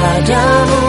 padamu